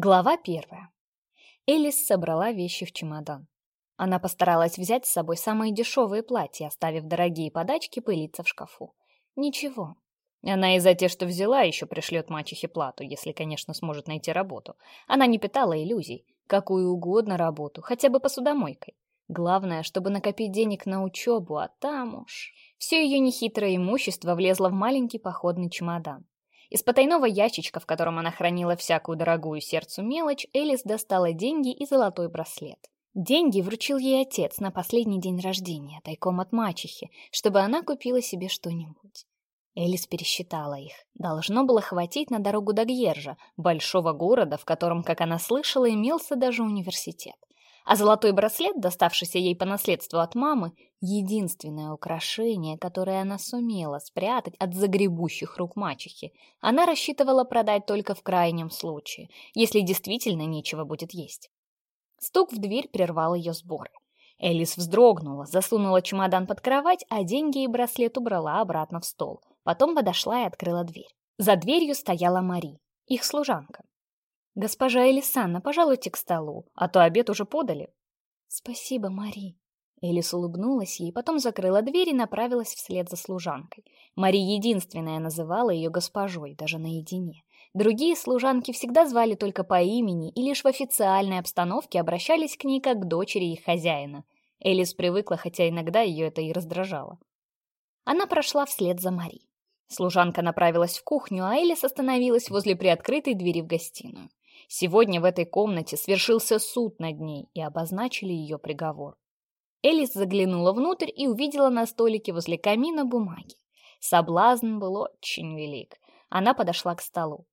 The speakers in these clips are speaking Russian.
Глава первая. Элис собрала вещи в чемодан. Она постаралась взять с собой самые дешевые платья, оставив дорогие подачки пылиться в шкафу. Ничего. Она и за те, что взяла, еще пришлет мачехе плату, если, конечно, сможет найти работу. Она не питала иллюзий. Какую угодно работу, хотя бы посудомойкой. Главное, чтобы накопить денег на учебу, а там уж... Все ее нехитрое имущество влезло в маленький походный чемодан. Из потайного ящичка, в котором она хранила всякую дорогую сердцу мелочь, Элис достала деньги и золотой браслет. Деньги вручил ей отец на последний день рождения, тайком от мачехи, чтобы она купила себе что-нибудь. Элис пересчитала их. Должно было хватить на дорогу до Гьержа, большого города, в котором, как она слышала, имелся даже университет. А золотой браслет, доставшийся ей по наследству от мамы, единственное украшение, которое она сумела спрятать от загребущих рук мачехи, она рассчитывала продать только в крайнем случае, если действительно нечего будет есть. Стук в дверь прервал ее сборы. Элис вздрогнула, засунула чемодан под кровать, а деньги и браслет убрала обратно в стол. Потом подошла и открыла дверь. За дверью стояла Мари, их служанка. «Госпожа Элисанна, пожалуйте к столу, а то обед уже подали». «Спасибо, Мари». Элис улыбнулась ей, потом закрыла дверь и направилась вслед за служанкой. Мари единственная называла ее госпожой, даже наедине. Другие служанки всегда звали только по имени и лишь в официальной обстановке обращались к ней как к дочери их хозяина. Элис привыкла, хотя иногда ее это и раздражало. Она прошла вслед за Мари. Служанка направилась в кухню, а Элис остановилась возле приоткрытой двери в гостиную. Сегодня в этой комнате свершился суд над ней и обозначили ее приговор. Элис заглянула внутрь и увидела на столике возле камина бумаги. Соблазн был очень велик. Она подошла к столу.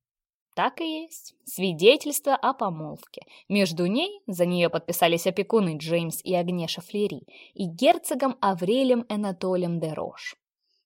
Так и есть. Свидетельство о помолвке. Между ней, за нее подписались опекуны Джеймс и Агнеша Флери, и герцогом Аврелем Энатолем де Рош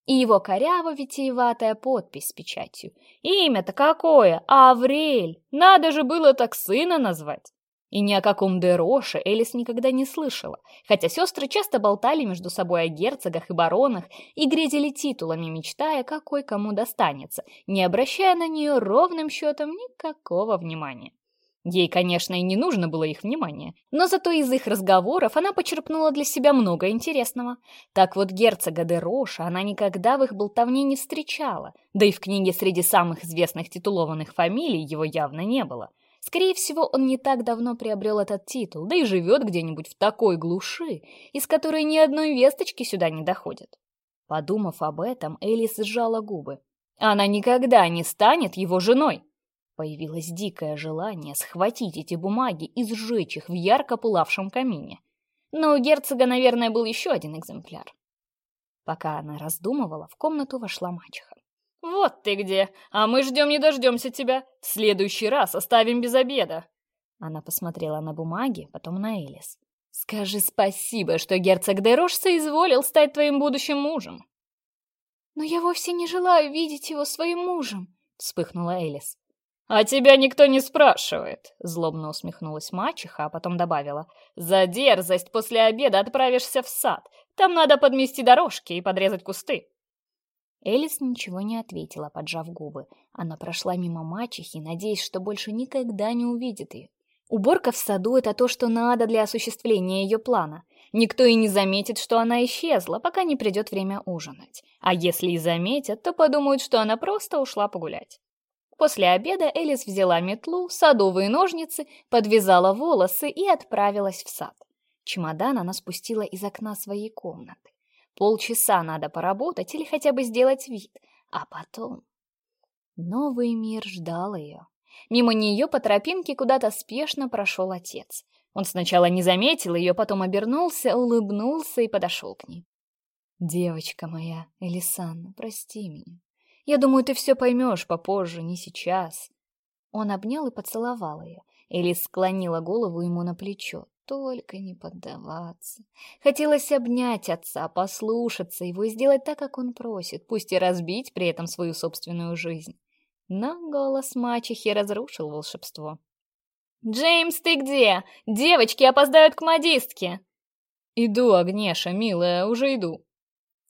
и его коряво-витиеватая подпись с печатью. Имя-то какое! Аврель! Надо же было так сына назвать! И ни о каком Дероше Элис никогда не слышала, хотя сестры часто болтали между собой о герцогах и баронах и грезили титулами, мечтая, какой кому достанется, не обращая на нее ровным счетом никакого внимания. Ей, конечно, и не нужно было их внимание, но зато из их разговоров она почерпнула для себя много интересного. Так вот герцога де Роша она никогда в их болтовне не встречала, да и в книге среди самых известных титулованных фамилий его явно не было. Скорее всего, он не так давно приобрел этот титул, да и живет где-нибудь в такой глуши, из которой ни одной весточки сюда не доходит. Подумав об этом, Элис сжала губы. Она никогда не станет его женой. Появилось дикое желание схватить эти бумаги и сжечь их в ярко пылавшем камине. Но у герцога, наверное, был еще один экземпляр. Пока она раздумывала, в комнату вошла мачеха. «Вот ты где! А мы ждем не дождемся тебя! В следующий раз оставим без обеда!» Она посмотрела на бумаги, потом на Элис. «Скажи спасибо, что герцог Дерош соизволил стать твоим будущим мужем!» «Но я вовсе не желаю видеть его своим мужем!» — вспыхнула Элис. «А тебя никто не спрашивает», — злобно усмехнулась мачеха, а потом добавила. «За дерзость после обеда отправишься в сад. Там надо подмести дорожки и подрезать кусты». Элис ничего не ответила, поджав губы. Она прошла мимо мачехи, надеясь, что больше никогда не увидит ее. Уборка в саду — это то, что надо для осуществления ее плана. Никто и не заметит, что она исчезла, пока не придет время ужинать. А если и заметят, то подумают, что она просто ушла погулять. После обеда Элис взяла метлу, садовые ножницы, подвязала волосы и отправилась в сад. Чемодан она спустила из окна своей комнаты. Полчаса надо поработать или хотя бы сделать вид, а потом... Новый мир ждал ее. Мимо нее по тропинке куда-то спешно прошел отец. Он сначала не заметил ее, потом обернулся, улыбнулся и подошел к ней. «Девочка моя, Элисанна, прости меня. Я думаю, ты все поймешь попозже, не сейчас. Он обнял и поцеловал ее. Элис склонила голову ему на плечо. Только не поддаваться. Хотелось обнять отца, послушаться его и сделать так, как он просит, пусть и разбить при этом свою собственную жизнь. Но голос мачехи разрушил волшебство. «Джеймс, ты где? Девочки опоздают к модистке!» «Иду, Агнеша, милая, уже иду»,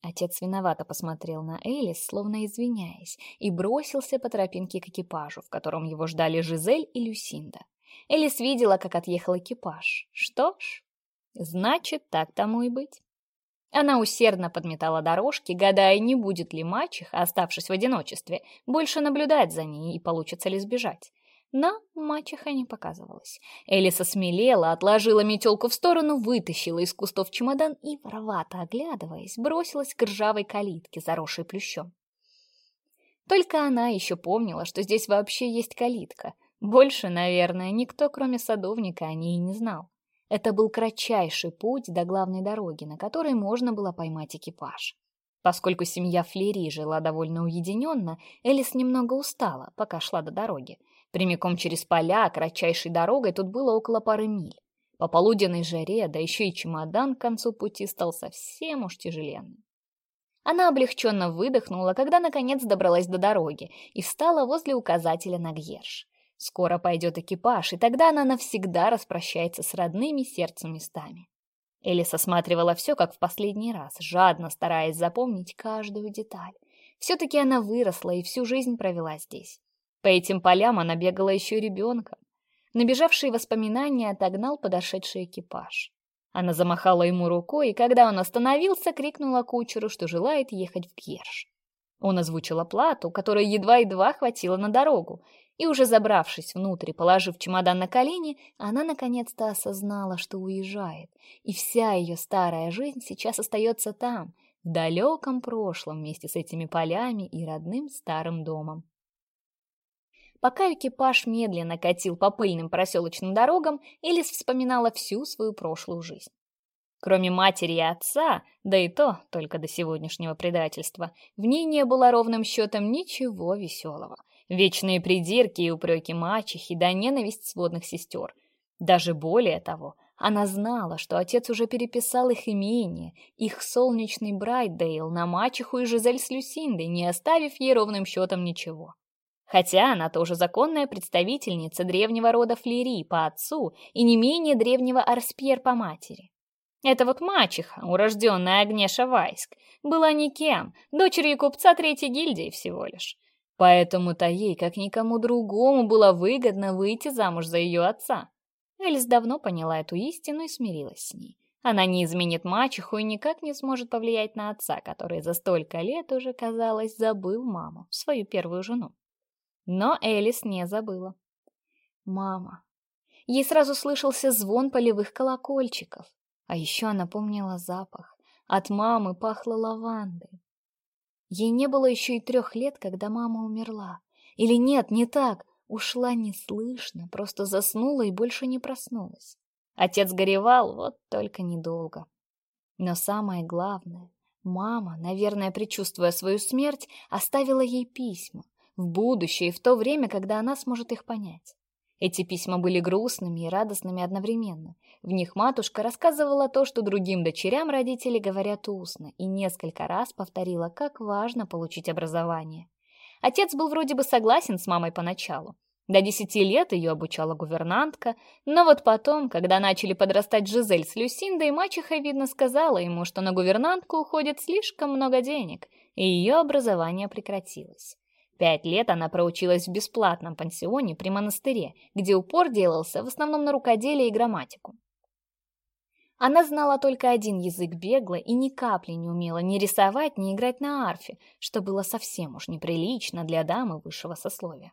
Отец виновато посмотрел на Элис, словно извиняясь, и бросился по тропинке к экипажу, в котором его ждали Жизель и Люсинда. Элис видела, как отъехал экипаж. Что ж, значит, так тому и быть. Она усердно подметала дорожки, гадая, не будет ли мачеха, оставшись в одиночестве, больше наблюдать за ней и получится ли сбежать. Но мачеха не показывалась. Элиса смелела, отложила метелку в сторону, вытащила из кустов чемодан и, воровато оглядываясь, бросилась к ржавой калитке, заросшей плющом. Только она еще помнила, что здесь вообще есть калитка. Больше, наверное, никто, кроме садовника, о ней не знал. Это был кратчайший путь до главной дороги, на которой можно было поймать экипаж. Поскольку семья Флери жила довольно уединенно, Элис немного устала, пока шла до дороги. Прямиком через поля, кратчайшей дорогой тут было около пары миль. По полуденной жаре, да еще и чемодан к концу пути стал совсем уж тяжеленным. Она облегченно выдохнула, когда наконец добралась до дороги и встала возле указателя на Гьерш. Скоро пойдет экипаж, и тогда она навсегда распрощается с родными сердцем местами. Элис осматривала все, как в последний раз, жадно стараясь запомнить каждую деталь. Все-таки она выросла и всю жизнь провела здесь. По этим полям она бегала еще ребенком. Набежавшие воспоминания отогнал подошедший экипаж. Она замахала ему рукой, и когда он остановился, крикнула кучеру, что желает ехать в Кьерш. Он озвучил оплату, которая едва-едва хватило на дорогу, и уже забравшись внутрь и положив чемодан на колени, она наконец-то осознала, что уезжает, и вся ее старая жизнь сейчас остается там, в далеком прошлом вместе с этими полями и родным старым домом. Пока экипаж медленно катил по пыльным проселочным дорогам, Элис вспоминала всю свою прошлую жизнь. Кроме матери и отца, да и то только до сегодняшнего предательства, в ней не было ровным счетом ничего веселого. Вечные придирки и упреки мачехи, да ненависть сводных сестер. Даже более того, она знала, что отец уже переписал их имение, их солнечный Брайтдейл на мачеху и Жизель с Люсиндой, не оставив ей ровным счетом ничего. Хотя она тоже законная представительница древнего рода Флери по отцу и не менее древнего Арспьер по матери. Это вот мачеха, урожденная Агнеша Вайск, была никем, дочерью купца третьей гильдии всего лишь. Поэтому-то ей, как никому другому, было выгодно выйти замуж за ее отца. Эльс давно поняла эту истину и смирилась с ней. Она не изменит мачеху и никак не сможет повлиять на отца, который за столько лет уже, казалось, забыл маму, свою первую жену. Но Элис не забыла. Мама. Ей сразу слышался звон полевых колокольчиков. А еще она помнила запах. От мамы пахло лавандой. Ей не было еще и трех лет, когда мама умерла. Или нет, не так. Ушла неслышно, просто заснула и больше не проснулась. Отец горевал, вот только недолго. Но самое главное, мама, наверное, предчувствуя свою смерть, оставила ей письма, в будущее и в то время, когда она сможет их понять. Эти письма были грустными и радостными одновременно. В них матушка рассказывала то, что другим дочерям родители говорят устно, и несколько раз повторила, как важно получить образование. Отец был вроде бы согласен с мамой поначалу. До десяти лет ее обучала гувернантка, но вот потом, когда начали подрастать Жизель с Люсиндой, мачеха, видно, сказала ему, что на гувернантку уходит слишком много денег, и ее образование прекратилось. Пять лет она проучилась в бесплатном пансионе при монастыре, где упор делался в основном на рукоделие и грамматику. Она знала только один язык бегло и ни капли не умела ни рисовать, ни играть на арфе, что было совсем уж неприлично для дамы высшего сословия.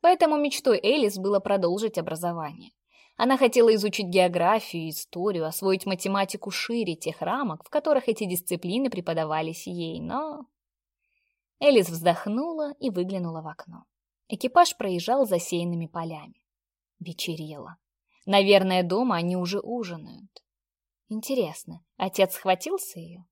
Поэтому мечтой Элис было продолжить образование. Она хотела изучить географию историю, освоить математику шире тех рамок, в которых эти дисциплины преподавались ей, но Элис вздохнула и выглянула в окно. Экипаж проезжал засеянными полями. Вечерело. Наверное, дома они уже ужинают. Интересно, отец схватился ее?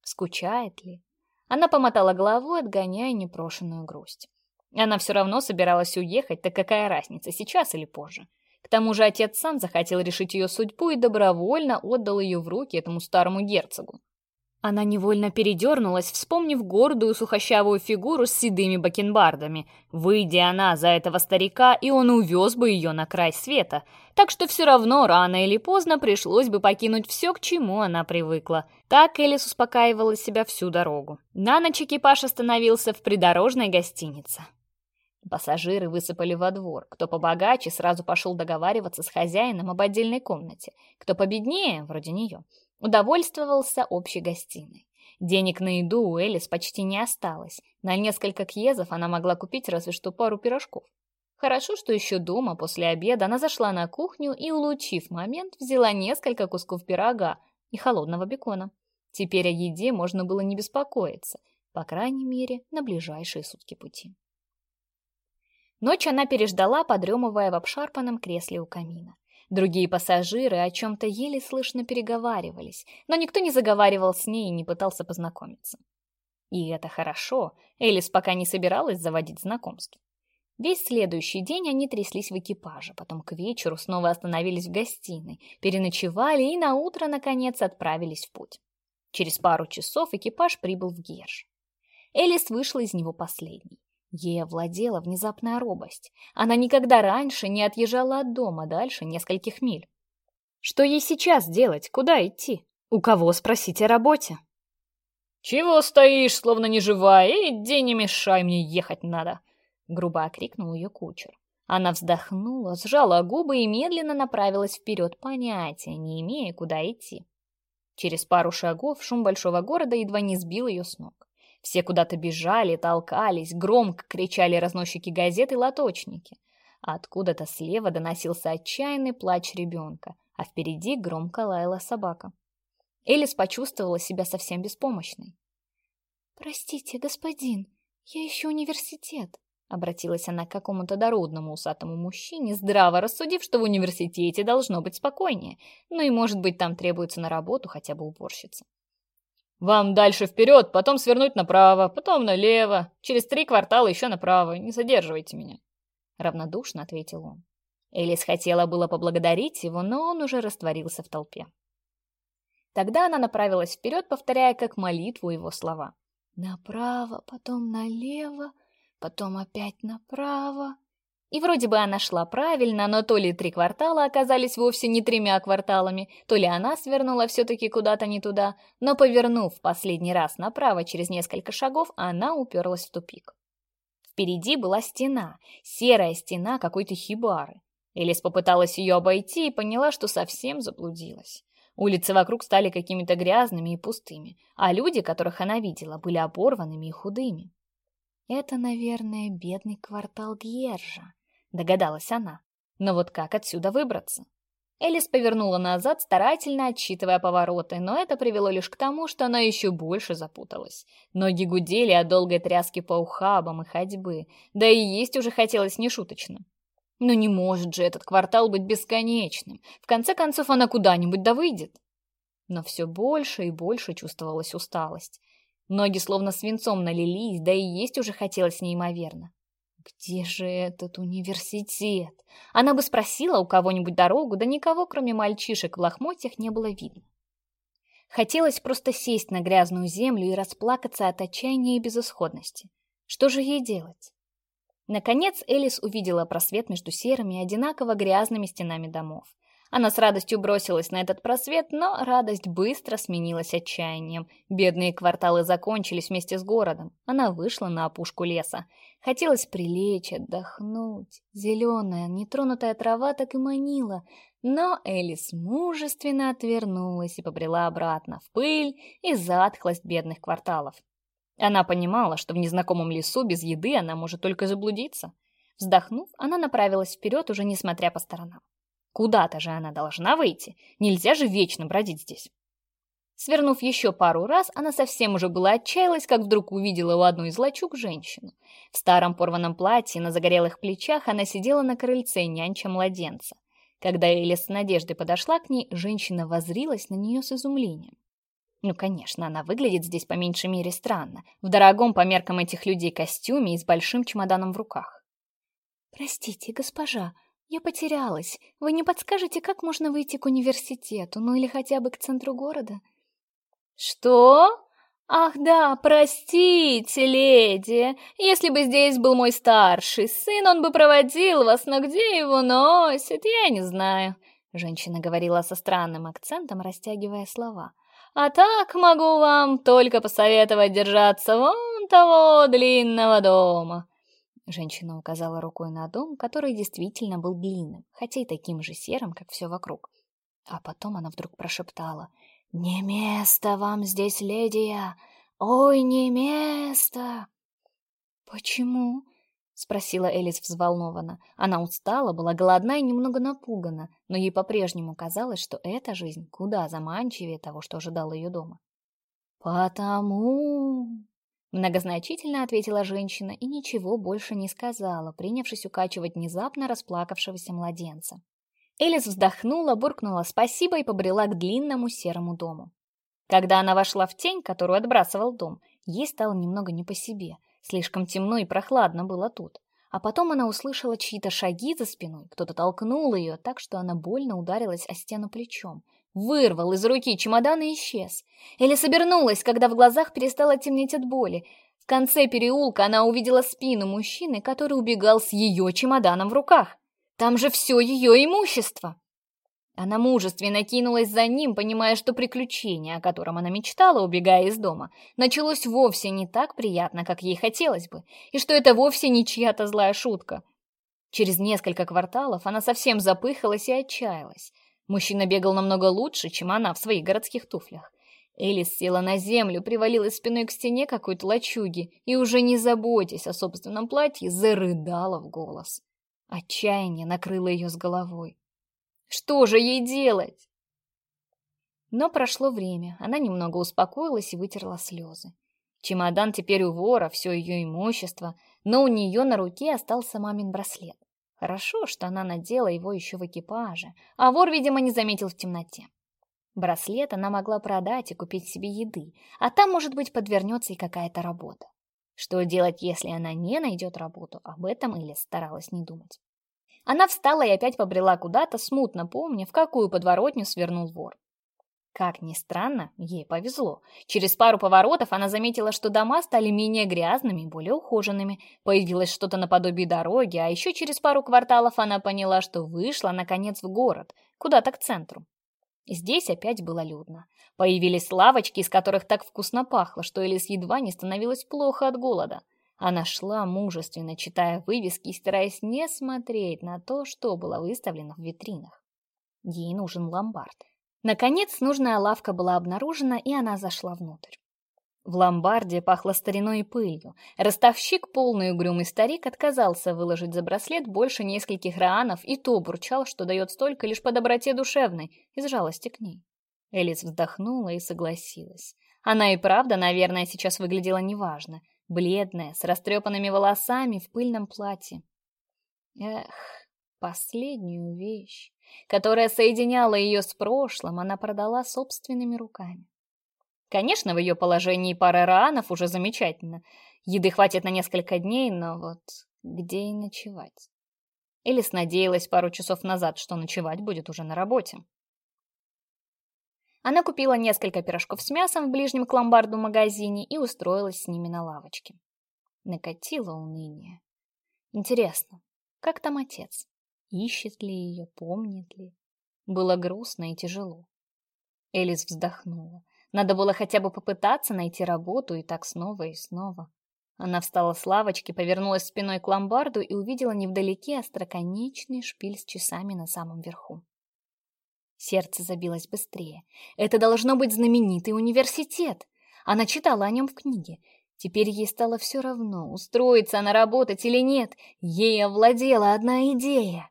Скучает ли? Она помотала головой, отгоняя непрошенную грусть. Она все равно собиралась уехать, так какая разница, сейчас или позже? К тому же отец сам захотел решить ее судьбу и добровольно отдал ее в руки этому старому герцогу. Она невольно передернулась, вспомнив гордую сухощавую фигуру с седыми бакенбардами. Выйдя она за этого старика, и он увез бы ее на край света. Так что все равно рано или поздно пришлось бы покинуть все, к чему она привыкла. Так Элис успокаивала себя всю дорогу. На ночь экипаж остановился в придорожной гостинице. Пассажиры высыпали во двор. Кто побогаче, сразу пошел договариваться с хозяином об отдельной комнате. Кто победнее, вроде нее, удовольствовался общей гостиной. Денег на еду у Элис почти не осталось. На несколько кьезов она могла купить разве что пару пирожков. Хорошо, что еще дома после обеда она зашла на кухню и, улучив момент, взяла несколько кусков пирога и холодного бекона. Теперь о еде можно было не беспокоиться, по крайней мере, на ближайшие сутки пути. Ночь она переждала, подремывая в обшарпанном кресле у камина. Другие пассажиры о чем-то еле слышно переговаривались, но никто не заговаривал с ней и не пытался познакомиться. И это хорошо, Элис пока не собиралась заводить знакомств. Весь следующий день они тряслись в экипаже, потом к вечеру снова остановились в гостиной, переночевали и на утро наконец отправились в путь. Через пару часов экипаж прибыл в Герш. Элис вышла из него последней. Ей овладела внезапная робость. Она никогда раньше не отъезжала от дома дальше нескольких миль. Что ей сейчас делать? Куда идти? У кого спросить о работе? «Чего стоишь, словно неживая? Иди, не мешай, мне ехать надо!» Грубо окрикнул ее кучер. Она вздохнула, сжала губы и медленно направилась вперед, понятия не имея, куда идти. Через пару шагов шум большого города едва не сбил ее с ног. Все куда-то бежали, толкались, громко кричали разносчики газет и лоточники. А откуда-то слева доносился отчаянный плач ребенка, а впереди громко лаяла собака. Элис почувствовала себя совсем беспомощной. «Простите, господин, я ищу университет», — обратилась она к какому-то дородному усатому мужчине, здраво рассудив, что в университете должно быть спокойнее, ну и, может быть, там требуется на работу хотя бы уборщица. Вам дальше вперед, потом свернуть направо, потом налево, через три квартала еще направо. Не задерживайте меня. Равнодушно ответил он. Элис хотела было поблагодарить его, но он уже растворился в толпе. Тогда она направилась вперед, повторяя как молитву его слова. «Направо, потом налево, потом опять направо». И вроде бы она шла правильно, но то ли три квартала оказались вовсе не тремя кварталами, то ли она свернула все-таки куда-то не туда, но, повернув последний раз направо через несколько шагов, она уперлась в тупик. Впереди была стена, серая стена какой-то хибары. Элис попыталась ее обойти и поняла, что совсем заблудилась. Улицы вокруг стали какими-то грязными и пустыми, а люди, которых она видела, были оборванными и худыми. Это, наверное, бедный квартал Гьержа догадалась она. Но вот как отсюда выбраться? Элис повернула назад, старательно отсчитывая повороты, но это привело лишь к тому, что она еще больше запуталась. Ноги гудели от долгой тряски по ухабам и ходьбы, да и есть уже хотелось нешуточно. Но не может же этот квартал быть бесконечным. В конце концов, она куда-нибудь да выйдет. Но все больше и больше чувствовалась усталость. Ноги словно свинцом налились, да и есть уже хотелось неимоверно. Где же этот университет? Она бы спросила у кого-нибудь дорогу, да никого, кроме мальчишек в лохмотьях, не было видно. Хотелось просто сесть на грязную землю и расплакаться от отчаяния и безысходности. Что же ей делать? Наконец Элис увидела просвет между серыми, одинаково грязными стенами домов. Она с радостью бросилась на этот просвет, но радость быстро сменилась отчаянием. Бедные кварталы закончились вместе с городом. Она вышла на опушку леса. Хотелось прилечь, отдохнуть. Зеленая, нетронутая трава так и манила. Но Элис мужественно отвернулась и побрела обратно в пыль и затхлость бедных кварталов. Она понимала, что в незнакомом лесу без еды она может только заблудиться. Вздохнув, она направилась вперед, уже несмотря по сторонам. Куда-то же она должна выйти. Нельзя же вечно бродить здесь. Свернув еще пару раз, она совсем уже была отчаялась, как вдруг увидела у одной из лачуг женщину. В старом порванном платье на загорелых плечах она сидела на крыльце, нянча младенца. Когда Эля с надеждой подошла к ней, женщина возрилась на нее с изумлением. Ну, конечно, она выглядит здесь по меньшей мере странно, в дорогом по меркам этих людей костюме и с большим чемоданом в руках. «Простите, госпожа, «Я потерялась. Вы не подскажете, как можно выйти к университету, ну или хотя бы к центру города?» «Что? Ах да, простите, леди. Если бы здесь был мой старший сын, он бы проводил вас, но где его носит, я не знаю». Женщина говорила со странным акцентом, растягивая слова. «А так могу вам только посоветовать держаться вон того длинного дома». Женщина указала рукой на дом, который действительно был длинным, хотя и таким же серым, как все вокруг. А потом она вдруг прошептала «Не место вам здесь, ледия! Ой, не место!» «Почему?» — спросила Элис взволнованно. Она устала, была голодна и немного напугана, но ей по-прежнему казалось, что эта жизнь куда заманчивее того, что ожидало ее дома. «Потому...» Многозначительно ответила женщина и ничего больше не сказала, принявшись укачивать внезапно расплакавшегося младенца. Элис вздохнула, буркнула спасибо и побрела к длинному серому дому. Когда она вошла в тень, которую отбрасывал дом, ей стало немного не по себе. Слишком темно и прохладно было тут. А потом она услышала чьи-то шаги за спиной, кто-то толкнул ее так, что она больно ударилась о стену плечом. Вырвал из руки чемодан и исчез. Элис обернулась, когда в глазах перестало темнеть от боли. В конце переулка она увидела спину мужчины, который убегал с ее чемоданом в руках. Там же все ее имущество. Она мужественно кинулась за ним, понимая, что приключение, о котором она мечтала, убегая из дома, началось вовсе не так приятно, как ей хотелось бы, и что это вовсе не чья-то злая шутка. Через несколько кварталов она совсем запыхалась и отчаялась. Мужчина бегал намного лучше, чем она в своих городских туфлях. Элис села на землю, привалилась спиной к стене какой-то лачуги и, уже не заботясь о собственном платье, зарыдала в голос. Отчаяние накрыло ее с головой. Что же ей делать? Но прошло время, она немного успокоилась и вытерла слезы. Чемодан теперь у вора, все ее имущество, но у нее на руке остался мамин браслет. Хорошо, что она надела его еще в экипаже, а вор, видимо, не заметил в темноте. Браслет она могла продать и купить себе еды, а там, может быть, подвернется и какая-то работа. Что делать, если она не найдет работу, об этом Элис старалась не думать. Она встала и опять побрела куда-то, смутно помня, в какую подворотню свернул вор. Как ни странно, ей повезло. Через пару поворотов она заметила, что дома стали менее грязными более ухоженными. Появилось что-то наподобие дороги, а еще через пару кварталов она поняла, что вышла, наконец, в город, куда-то к центру. Здесь опять было людно. Появились лавочки, из которых так вкусно пахло, что Элис едва не становилось плохо от голода. Она шла мужественно, читая вывески и стараясь не смотреть на то, что было выставлено в витринах. Ей нужен ломбард. Наконец, нужная лавка была обнаружена, и она зашла внутрь. В ломбарде пахло стариной и пылью. Ростовщик, полный угрюмый старик, отказался выложить за браслет больше нескольких раанов и то бурчал, что дает столько лишь по доброте душевной, из жалости к ней. Элис вздохнула и согласилась. Она и правда, наверное, сейчас выглядела неважно. Бледная, с растрепанными волосами, в пыльном платье. Эх, последнюю вещь которая соединяла ее с прошлым, она продала собственными руками. Конечно, в ее положении пара ранов уже замечательно. Еды хватит на несколько дней, но вот где и ночевать? Элис надеялась пару часов назад, что ночевать будет уже на работе. Она купила несколько пирожков с мясом в ближнем к ломбарду магазине и устроилась с ними на лавочке. Накатило уныние. Интересно, как там отец? Ищет ли ее, помнит ли? Было грустно и тяжело. Элис вздохнула. Надо было хотя бы попытаться найти работу, и так снова и снова. Она встала с лавочки, повернулась спиной к ломбарду и увидела невдалеке остроконечный шпиль с часами на самом верху. Сердце забилось быстрее. Это должно быть знаменитый университет. Она читала о нем в книге. Теперь ей стало все равно, устроиться она работать или нет. Ей овладела одна идея.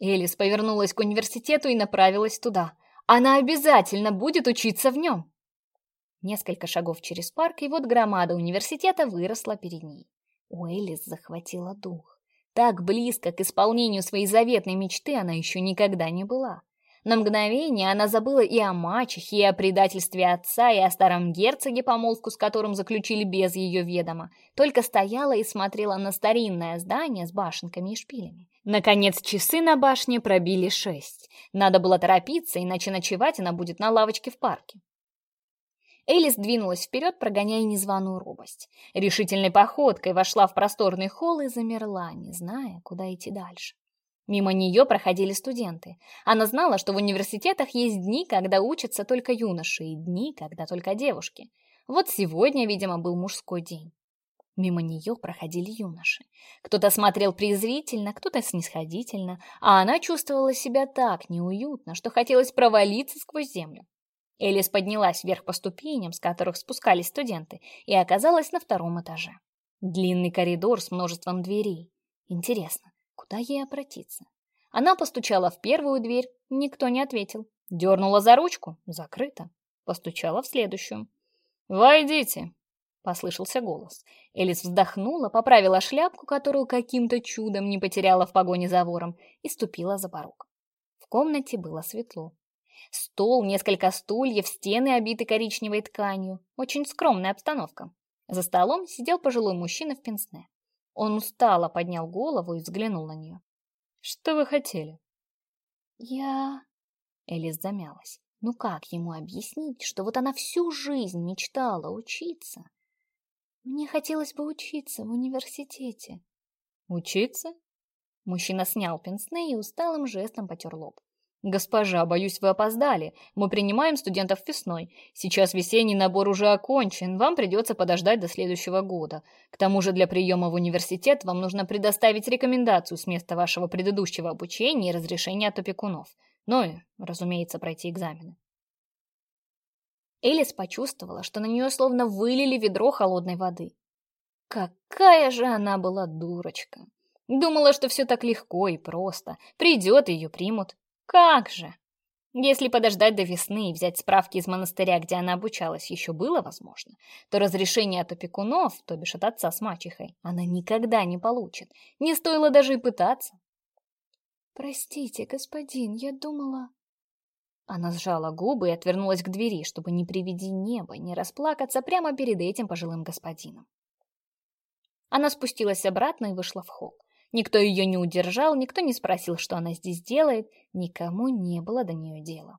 Элис повернулась к университету и направилась туда. Она обязательно будет учиться в нем. Несколько шагов через парк, и вот громада университета выросла перед ней. У Элис захватила дух. Так близко к исполнению своей заветной мечты она еще никогда не была. На мгновение она забыла и о мачехе, и о предательстве отца, и о старом герцоге, помолвку с которым заключили без ее ведома. Только стояла и смотрела на старинное здание с башенками и шпилями. Наконец часы на башне пробили шесть. Надо было торопиться, иначе ночевать она будет на лавочке в парке. Элис двинулась вперед, прогоняя незваную робость. Решительной походкой вошла в просторный холл и замерла, не зная, куда идти дальше. Мимо нее проходили студенты. Она знала, что в университетах есть дни, когда учатся только юноши, и дни, когда только девушки. Вот сегодня, видимо, был мужской день. Мимо нее проходили юноши. Кто-то смотрел презрительно, кто-то снисходительно, а она чувствовала себя так неуютно, что хотелось провалиться сквозь землю. Элис поднялась вверх по ступеням, с которых спускались студенты, и оказалась на втором этаже. Длинный коридор с множеством дверей. Интересно, куда ей обратиться? Она постучала в первую дверь, никто не ответил. Дернула за ручку, закрыто. Постучала в следующую. «Войдите!» — послышался голос. Элис вздохнула, поправила шляпку, которую каким-то чудом не потеряла в погоне за вором, и ступила за порог. В комнате было светло. Стол, несколько стульев, стены обиты коричневой тканью. Очень скромная обстановка. За столом сидел пожилой мужчина в пенсне. Он устало поднял голову и взглянул на нее. «Что вы хотели?» «Я...» Элис замялась. Ну как ему объяснить, что вот она всю жизнь мечтала учиться? Мне хотелось бы учиться в университете. Учиться? Мужчина снял пенсне и усталым жестом потер лоб. «Госпожа, боюсь, вы опоздали. Мы принимаем студентов весной. Сейчас весенний набор уже окончен. Вам придется подождать до следующего года. К тому же для приема в университет вам нужно предоставить рекомендацию с места вашего предыдущего обучения и разрешение от опекунов. Ну и, разумеется, пройти экзамены». Элис почувствовала, что на нее словно вылили ведро холодной воды. Какая же она была дурочка! Думала, что все так легко и просто. Придет, ее примут. Как же! Если подождать до весны и взять справки из монастыря, где она обучалась, еще было возможно, то разрешение от опекунов, то бишь от отца с мачехой, она никогда не получит. Не стоило даже и пытаться. «Простите, господин, я думала...» Она сжала губы и отвернулась к двери, чтобы не приведи небо, не расплакаться прямо перед этим пожилым господином. Она спустилась обратно и вышла в холл. Никто ее не удержал, никто не спросил, что она здесь делает, никому не было до нее дела.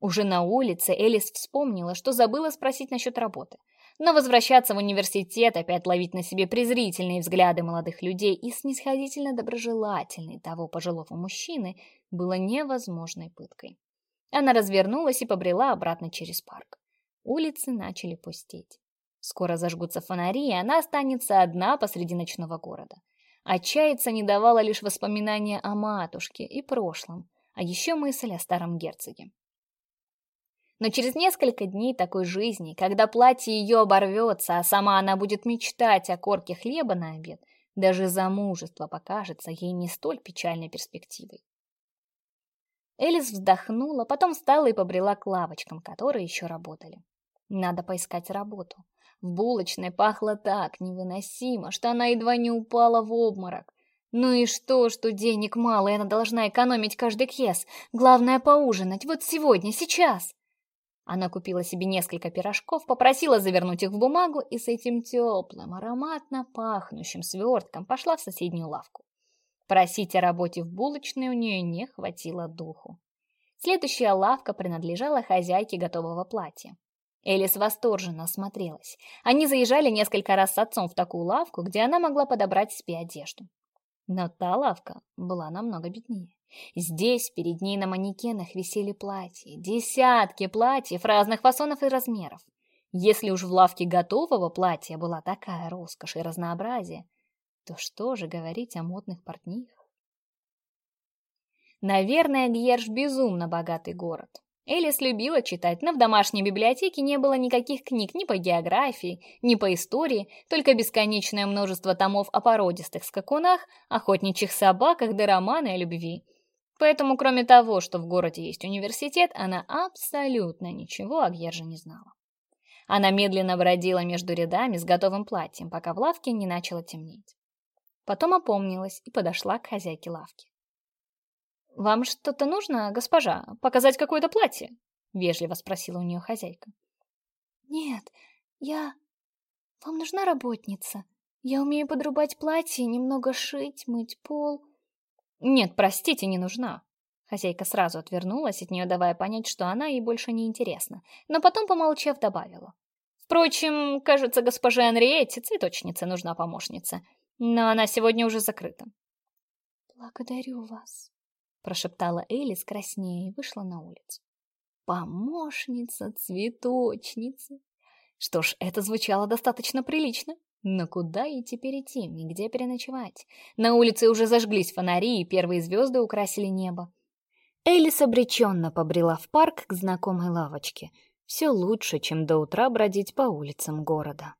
Уже на улице Элис вспомнила, что забыла спросить насчет работы. Но возвращаться в университет, опять ловить на себе презрительные взгляды молодых людей и снисходительно доброжелательные того пожилого мужчины было невозможной пыткой. Она развернулась и побрела обратно через парк. Улицы начали пустеть. Скоро зажгутся фонари, и она останется одна посреди ночного города. Отчаяться не давало лишь воспоминания о матушке и прошлом, а еще мысль о старом герцоге. Но через несколько дней такой жизни, когда платье ее оборвется, а сама она будет мечтать о корке хлеба на обед, даже замужество покажется ей не столь печальной перспективой. Элис вздохнула, потом встала и побрела к лавочкам, которые еще работали. Надо поискать работу. В булочной пахло так невыносимо, что она едва не упала в обморок. Ну и что, что денег мало, и она должна экономить каждый кес. Главное поужинать, вот сегодня, сейчас. Она купила себе несколько пирожков, попросила завернуть их в бумагу и с этим теплым, ароматно пахнущим свертком пошла в соседнюю лавку. Просить о работе в булочной у нее не хватило духу. Следующая лавка принадлежала хозяйке готового платья. Элис восторженно осмотрелась. Они заезжали несколько раз с отцом в такую лавку, где она могла подобрать себе одежду. Но та лавка была намного беднее. Здесь перед ней на манекенах висели платья, десятки платьев разных фасонов и размеров. Если уж в лавке готового платья была такая роскошь и разнообразие, то что же говорить о модных портнихах? Наверное, Гьерш безумно богатый город. Элис любила читать, но в домашней библиотеке не было никаких книг ни по географии, ни по истории, только бесконечное множество томов о породистых скакунах, охотничьих собаках да романы о любви. Поэтому, кроме того, что в городе есть университет, она абсолютно ничего о Гьерже не знала. Она медленно бродила между рядами с готовым платьем, пока в лавке не начало темнеть. Потом опомнилась и подошла к хозяйке лавки. «Вам что-то нужно, госпожа? Показать какое-то платье?» — вежливо спросила у нее хозяйка. «Нет, я... Вам нужна работница? Я умею подрубать платье, немного шить, мыть пол...» «Нет, простите, не нужна». Хозяйка сразу отвернулась от нее, давая понять, что она ей больше не интересна, но потом, помолчав, добавила. «Впрочем, кажется, госпоже Анриетте, цветочнице, нужна помощница, но она сегодня уже закрыта». «Благодарю вас», прошептала Элис краснее и вышла на улицу. Помощница, цветочница. Что ж, это звучало достаточно прилично. Но куда и теперь идти, и где переночевать? На улице уже зажглись фонари, и первые звезды украсили небо. Элис обреченно побрела в парк к знакомой лавочке. Все лучше, чем до утра бродить по улицам города.